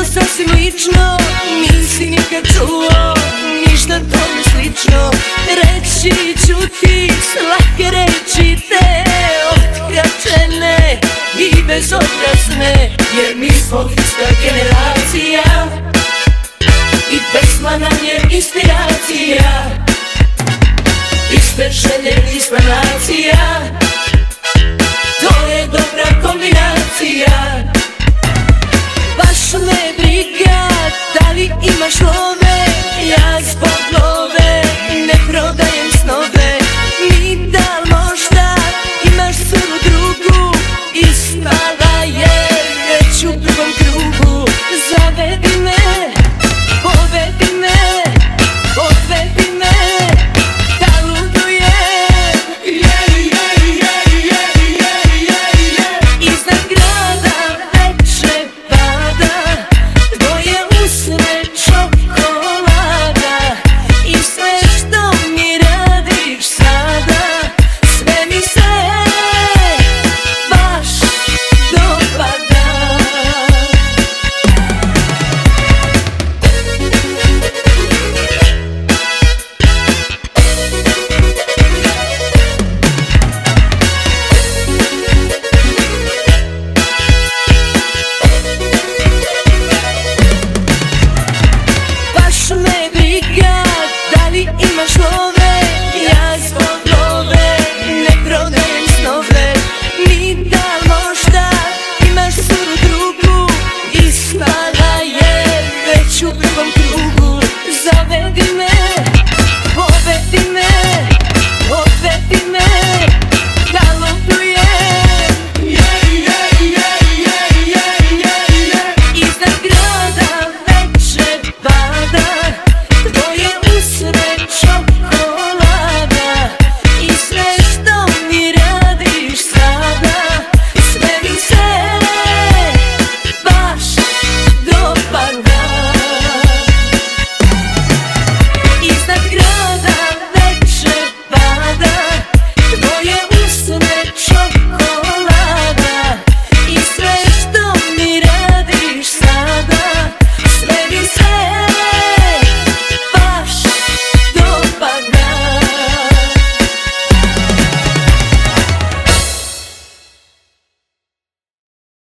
nešto sasvim lično Nisi nikad čuo ništa tome slično. Reći ću ti slatke reći te Otkačene i bezobrazne Jer mi smo ista generacija. I pesma nam je inspiracija. Iste želje, ista 说 we come